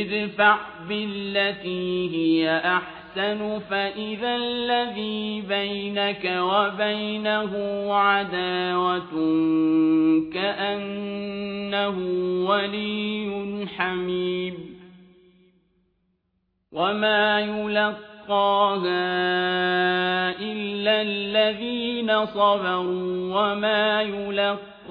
ادفع بالتي هي أحسن فإذا الذي بينك وبينه عداوة كأنه ولي حميم. وما يلقاها إلا الذين صبروا وما يلقاها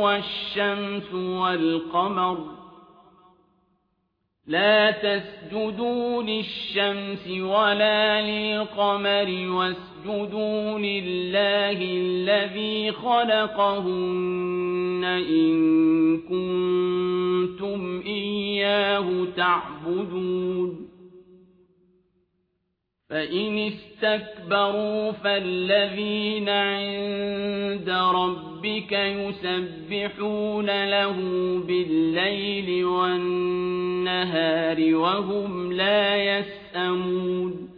وَالشَّمْسُ وَالْقَمَرُ لا تسجدوا للشمس ولا للقمر واسجدوا لله الذي خلقهن إن كنتم إياه تعبدون فإن استكبروا فالذين عند ربك يسبحون له بالليل والنهار وهم لا يسأمون